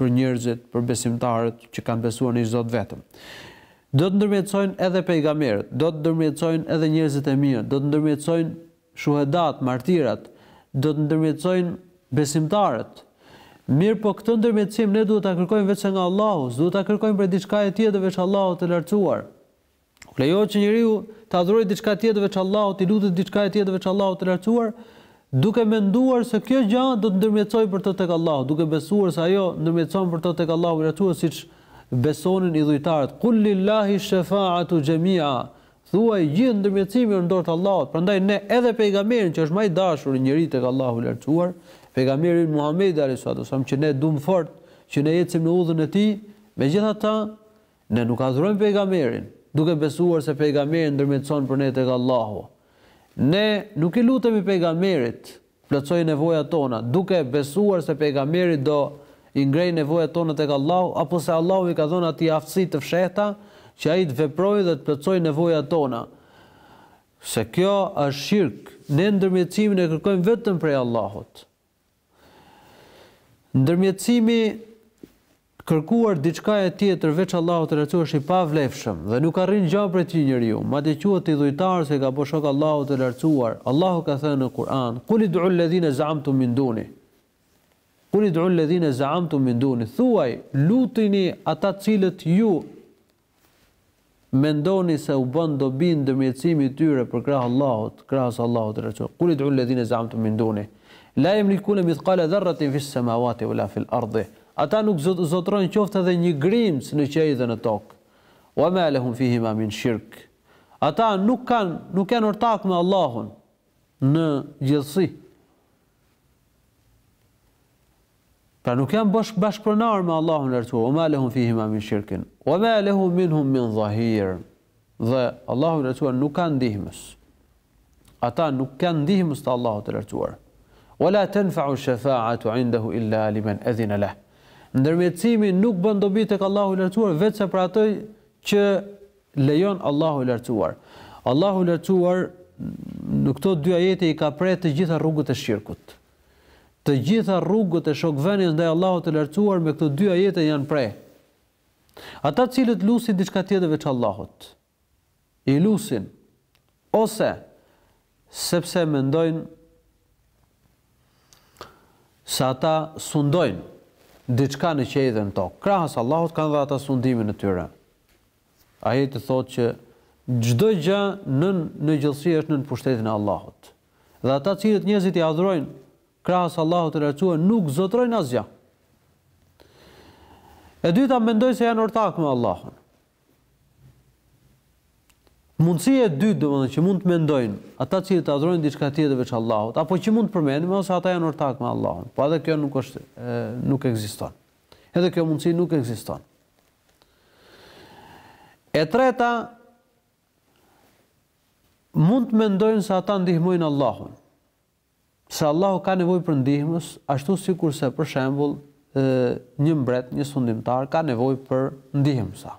për njerëzit, për besimtarët që kanë besuar në një Zot vetëm. Do të ndërmjetësojnë edhe pejgamberët, do të ndërmjetësojnë edhe njerëzit e mirë, do të ndërmjetësojnë shuhedat, martirët, do të ndërmjetësojnë besimtarët. Mirëpo këtë ndërmjetësim ne duhet ta kërkojmë veçse nga Allahu, s'duhet ta kërkojmë prej diçkaje tjetër veç Allahut të Lartësuar. Nuk lejohet që njeriu të adhurojë diçka tjetër veç Allahut, t'i lutet diçkaje tjetër veç Allahut të Lartësuar, duke menduar se kjo gjë do të ndërmjetësojë për të tek Allahu, duke besuar se ajo ndërmjetëson për të tek Allahu i Lartësuar, siç besonin idhujtarët, Kul lillahi shefa'atu xhemi'a, Thuaj, gjithë ndërmjetësimi është në dorë të Allahut. Prandaj ne edhe pejgamberin që është më i dashuri njeri tek Allahu i Lartësuar, pejgamberi ynë Muhamedi alayhi salatu wasallam që ne duam fort që ne ecim në udhën e tij, megjithatë Ne nuk adhurojmë Pejgamberin, duke besuar se Pejgamberi ndërmjetëson për ne tek Allahu. Ne nuk i lutemi Pejgamberit të plotësojë nevojat tona, duke besuar se Pejgamberi do i ngrejë nevojat tona tek Allahu apo se Allahu i ka dhënë atij aftësi të fshehta që ai të veprojë dhe të plotësojë nevojat tona, se kjo është shirk. Ne ndërmjetësimin e kërkojmë vetëm prej Allahut. Ndërmjetësimi i kërkuar diçka e tjetër veç Allahut të lartësuar është i pavlefshëm dhe nuk arrin gjë prej tij njeriu, madje quhet idhujtar se ka bërë shok Allahut të lartësuar. Allahu ka thënë në Kur'an, "Kul id'u ledhine za'amtum min duni" Kul id'u ledhine za'amtum min duni, thuaj, lutini ata të cilët ju Mendoni se u bën dobi ndërmjetësimi i tyre përkrah Allahut, krahas Allahut të Lartësuar. Kul id'u ledhine za'amtum min duni. La yemlikune mithqale dharratin fis semawati wala fil ardhi. Ata nuk zotërojnë qoftë edhe një grimcë në qiej dhe në tokë. Wama lehum fihima min shirk. Ata nuk kanë, nuk janë ortak me Allahun në gjithësi. Pra nuk janë bashk bashkëpronarë me Allahun e Lartësuar, "Wa ma lahum fihima min shirkin, wa ma lahu minhum min zahir." Dhe Allahu i Lartësuar nuk ka ndihmës. Ata nuk janë ndihmës të Allahut të Lartësuar. "Wa la tanfa'u shafa'atu 'indahu illa liman adhina lah." Ndërmjetësimi nuk bën dobi tek Allahu i Lartësuar veçse për atë që lejon Allahu i Lartësuar. Allahu i Lartësuar në këto dy ajete i ka prerë të gjitha rrugët e shirkut. Të gjitha rrugët e shokëvënies ndaj Allahut të Lartësuar me këto dy ajete janë prerë. Ata të cilët lusin diçka tjetër veç Allahut. I lusin ose sepse mendojnë se ata sundojnë diçka në qiej dhe në tokë. Krahas Allahut kanë dhe ata sundimin e tyre. Ajeti thotë që çdo gjë në në gjithësi është nën pushtetin e Allahut. Dhe ata të cilët njerëzit i adhurojnë krahas Allahut të lartësuar nuk zotërojnë asgjë. E dyta mendojnë se janë ortak me Allahun. Mundësia e dytë, domethënë që mund të mendojnë ata që i adhurojnë diçka tjetër veç Allahut, apo që mund të përmendin ose ata janë ortak me Allahun. Po edhe kjo nuk është e, nuk ekziston. Edhe kjo mundësi nuk ekziston. E treta, mund të mendojnë se ata ndihmojnë Allahun. Se Allahu ka nevojë për ndihmës, ashtu sikurse për shembull, një mbret, një sundimtar ka nevojë për ndihmësa.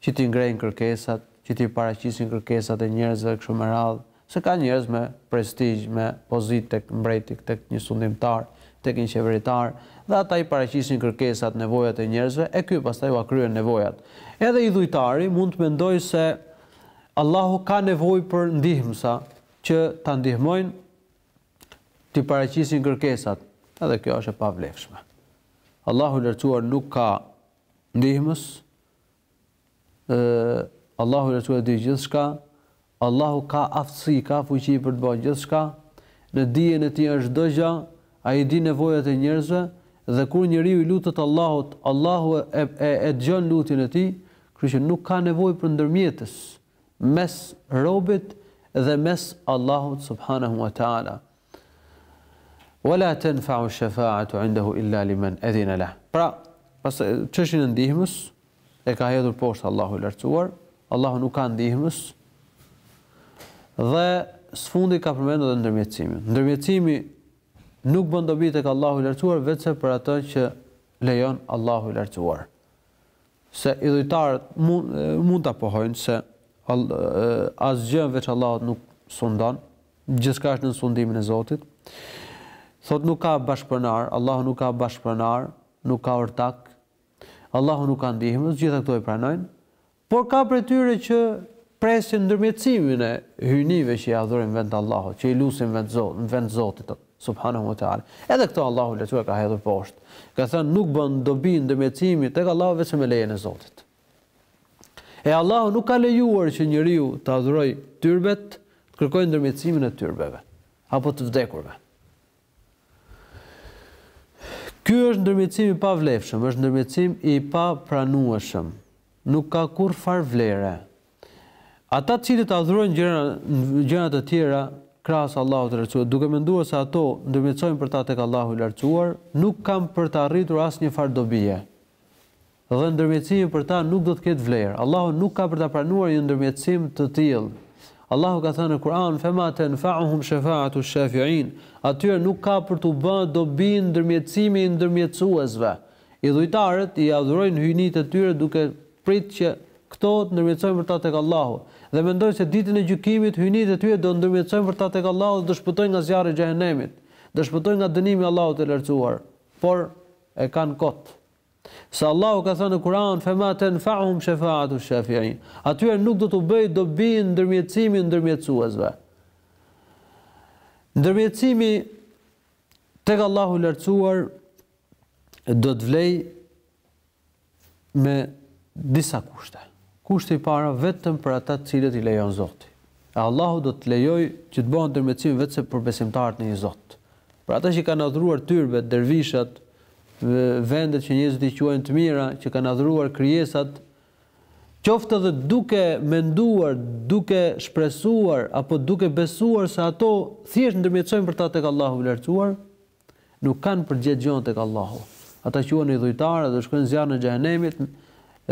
Që t'i ngrejnë kërkesat, që t'i paraqisin kërkesat e njerëzve kështu me radhë, Se ka njerëz me prestigj, me pozitë tek mbreti, tek një sundimtar, tek një qeveritar, dhe ata i paraqisin kërkesat, nevojat e njerëzve, e ky pastaj ua kryen nevojat. Edhe idhujtari mund të mendojë se Allahu ka nevojë për ndihmësa që ta ndihmojnë t'i paraqisin kërkesat, edhe kjo është e pavlefshme. Allahu i Lartësuar nuk ka ndihmës, Allahu i lartësuar di gjithçka, Allahu ka aftësi, ka fuqi për të bërë gjithçka, në dijen e tij është çdo gjë, ai i di nevojat e njerëzve dhe kur njeriu i lutet Allahut, Allahu e e, e dëgjon lutjen e tij, kështu që nuk ka nevojë për ndërmjetës mes robit dhe mes Allahut subhanahu wa taala. Wa la tanfa'u ash-shafa'atu 'indahu illa liman adhina lah. Pra, pastaj çështjen e ndihmës e ka hedhur poshtë Allahu i Lartësuar, Allahu nuk ka ndihmës. Dhe sfundi ka përmendur edhe ndërmjetësimin. Ndërmjetësimi nuk bën dobi tek Allahu i Lartësuar veçse për atë që lejon Allahu i Lartësuar. Se idhujtarët mund mund ta pohojnë se asgjë veç Allahut nuk sundon, gjithçka është nën sundimin e Zotit. Thotë nuk ka bashkëpronar, Allahu nuk ka bashkëpronar, nuk ka ortak, Allahu nuk ka ndihmës, gjitha këto e pranojnë, por ka prej tyre që presin ndërmjetësimin e hyjnive që i adhurojnë vend Allahut, që i lusin vend Zotit, vend Zotit. Subhanehu ve Teala. Edhe këto Allahu i Lartësuar ka hedhur poshtë. Ka thënë nuk bën dobi ndërmjetësimi tek Allahu veçse me lejen e Zotit. E Allahu nuk ka lejuar që njeriu të adhurojë tyrbet, të kërkojë ndërmjetësimin e tyrbeve apo të vdekurve. Ky është ndërmjetësim i pavlefshëm, është ndërmjetësim i papranueshëm. Nuk ka kurrfarë vlere, Ata të cilët adhurojnë gjëra gjëra të tjera krahas Allahut të Lartësuar, duke menduar se ato ndërmjetësojnë për ta tek Allahu i Lartësuar, nuk kanë për të arritur asnjë farë dobie. Dhe ndërmjetësimi për ta nuk do të ketë vlerë. Allahu nuk ka për ta pranuar një ndërmjetësim të tillë. Allahu ka thënë në Kur'an: "Fema tanfa'uhum shafa'atu shafi'in." Atyre nuk ka për t'u bë dobi ndërmjetësimi i ndërmjetësuesve. Idhujtarët i adhurojnë hyjnitë e tyre duke prit që Këto të ndërmjetësojnë për ta tek Allahu. Dhe mendojnë se Ditën e Gjykimit, hyjnitë e tyre do ndërmjetësojnë për ta tek Allahu dhe do shpëtojnë nga zjarri i Xhehenemit. Do shpëtojnë nga dënimi i Allahut të Lartësuar. Por, e kanë kot. Se Allahu ka thënë në Kur'an, Fema tenfa'uhum shefa'atu shafi'in. Atyre nuk do t'u bëjë dobi ndërmjetësimi i ndërmjetësuesve. Ndërmjetësimi tek Allahu i Lartësuar do të vlejë me disa kushte. Kushti i parë vetëm për ata të cilët i lejon Zoti. E Allahu do të lejojë që të bëhen ndërmjetësim vetëse për besimtarët në një Zot. Për ata që kanë adhuruar tyrbet, dervishat, vendet që njerëzit i quajnë të mira, që kanë adhuruar krijesat, qoftë edhe duke menduar, duke shpresuar apo duke besuar se ato thjesht ndërmjetësojnë për ta tek Allahu i Lartësuar, Nuk kanë për të gjet gjë tek Allahu. Ata quhen idhujtarë dhe shkojnë në zjarrin e Xhehenemit,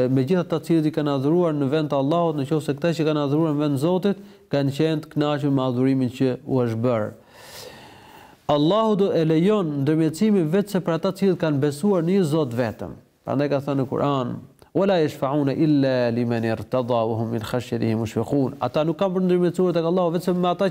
me gjithë ata të cilët i kanë adhuruar në vend të Allahut, në qoftë se këta që kanë adhuruar në vend të Zotit kanë qenë të kënaqur me adhurimin që u është bërë. Allahu do e lejojë ndërmjetësimin vetëse për ata të cilët kanë besuar në një Zot vetëm. Prandaj ka thënë në Kur'an, "Wala yashfa'una illa liman irtada wa hum min khashyatihi mushfiqun." Ata nuk kanë për ndërmjetësuar tek Allahu vetëm se ata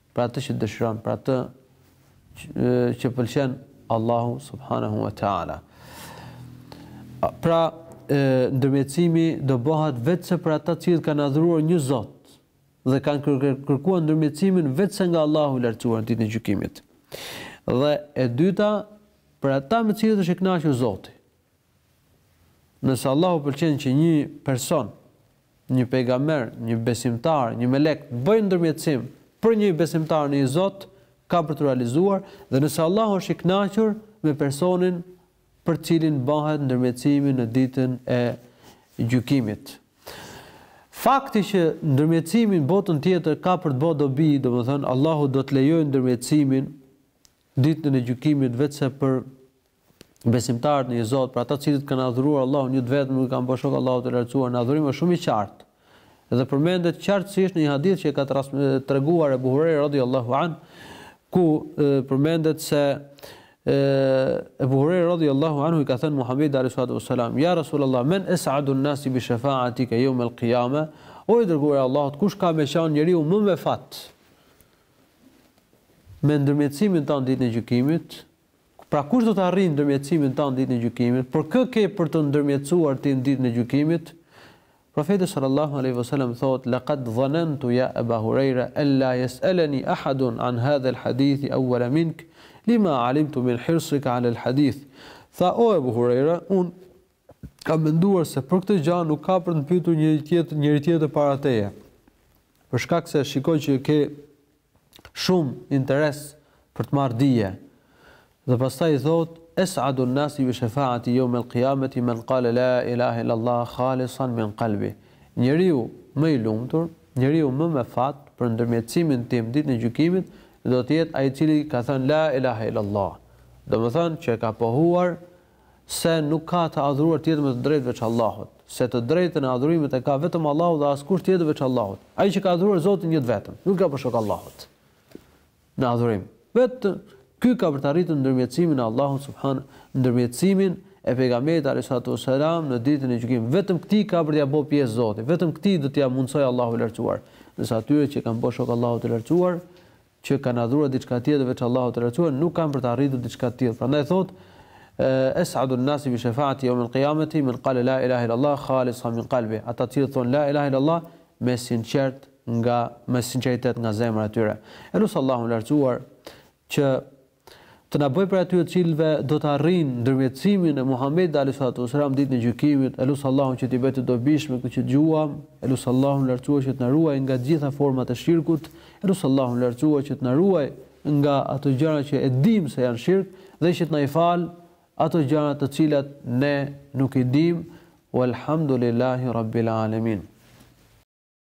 për atë që dëshiron, për atë që pëlqen Allahu subhanahu wa taala. Pra, ndërmjetësimi do bëhet vetëse për ata të cilët kanë adhuruar një Zot dhe kanë kërkuar ndërmjetësimin vetëse nga Allahu i lartësuar ditën e gjykimit. Dhe e dyta, për ata me të cilët është i kënaqur Zoti. Nëse Allahu pëlqen që një person, një pejgamber, një besimtar, një melek të bëjë ndërmjetësim për një besimtar në një Zot, ka për t'u realizuar dhe nëse Allahu është i kënaqur me personin për të cilin bëhet ndërmjetësimi në ditën e gjykimit. Fakti që ndërmjetësimi në botën tjetër ka për të bërë dobi, domethënë Allahu do të lejojë ndërmjetësimin ditën e gjykimit vetëse për besimtarët në një Zot, për ata të cilët kanë adhuruar Allahun një të vetëm, nuk i kanë bërë shok Allahut të lartësuar, në adhurim është shumë i qartë. Dhe përmendet qartësisht në një hadith që e ka treguar Abu Huraira radhiyallahu an, ku përmendet se Abu Huraira radhiyallahu anhu i ka thënë Muhamedit alayhi salatu wasalam, "Ya Rasulullah, men as'adu an-nasi bi shafa'atika yawm al-qiyamah?" O i dërguar i Allahut, kush ka me qenë njeriu më me fat? Me ndërmjetësimin tënd ditën e gjykimit, Pra kush do ta arrijë ndërmjetësimin tënd ditën e gjykimit? Për kë ke për të ndërmjetësuar ti në ditën e gjykimit? Profeti sallallahu alejhi ve selem thotë, Laqad dhanantu ja Eba Hurejre en la yes'alani ahadun an hadha el hadithi awwala mink, lima alimtu min hirsika ala el hadith. Tha, O Ebu Hurejre, unë kam menduar se për këtë gjë nuk ka për të më pyetur njëri tjetër njëri tjetër para teje, për shkak se shikoj që ke shumë interes për të marrë dije. Dhe pastaj thotë, Es'adu nasi bi shefa'ati jevm el kijameti men kale la ilahe illa Allah khalisan min kalbi. Njeriu më i lumtur, njeriu më me fat për ndërmjetësimin tim ditën e gjykimit do të jetë ai i cili ka thënë la ilahe illa Allah. Domethënë që e ka pohuar se nuk ka të adhuruar tjetër me të drejtë veç Allahut, se të drejtën e adhurimit e ka vetëm Allahu dhe askush tjetër veç Allahut. Ai që ka adhuruar Zotin një të vetëm, nuk ka bërë shok Allahut në adhurim. Vetëm ky ka për të arritur ndërmjetësimin e Allahut subhan, ndërmjetësimin e pejgamberit alayhi salatu wasalam në ditën e gjykimit. Vetëm këtij ka për t'ia bërë pjesë Zoti, vetëm këtij do t'ia mundësojë Allahu i lartësuar. Ndërsa atyre që kanë bërë shok Allahut të lartësuar, që kanë adhuruar diçka tjetër veç Allahut të Lartësuar, nuk kanë për ta arritur diçka të tillë. Prandaj thotë, Es'adu n-nasi bi shefa'ati jevm el-qiyameti men qale la ilahe illallah khalisan min qalbi. Ata të cilët thonë la ilahe illallah me sinqert nga me sinqeritet nga zemra e tyre. E lus Allahun e Lartësuar që Të na bëjë prej atyre të cilëve do ta arrijnë ndërmjetësimin e Muhamedit alejhi salatu ves selam ditën e gjykimit, e lus Allahun që të na bëjë të dobishëm me këtë që dëgjuam, e lus Allahun e Lartësuar që të na ruajë nga të gjitha format e shirkut, e lus Allahun e Lartësuar që të na ruajë nga ato gjëra që e dimë se janë shirk dhe që të na i falë ato gjëra të cilat ne nuk i dimë, Walhamdulillahi Rabbil Alemin.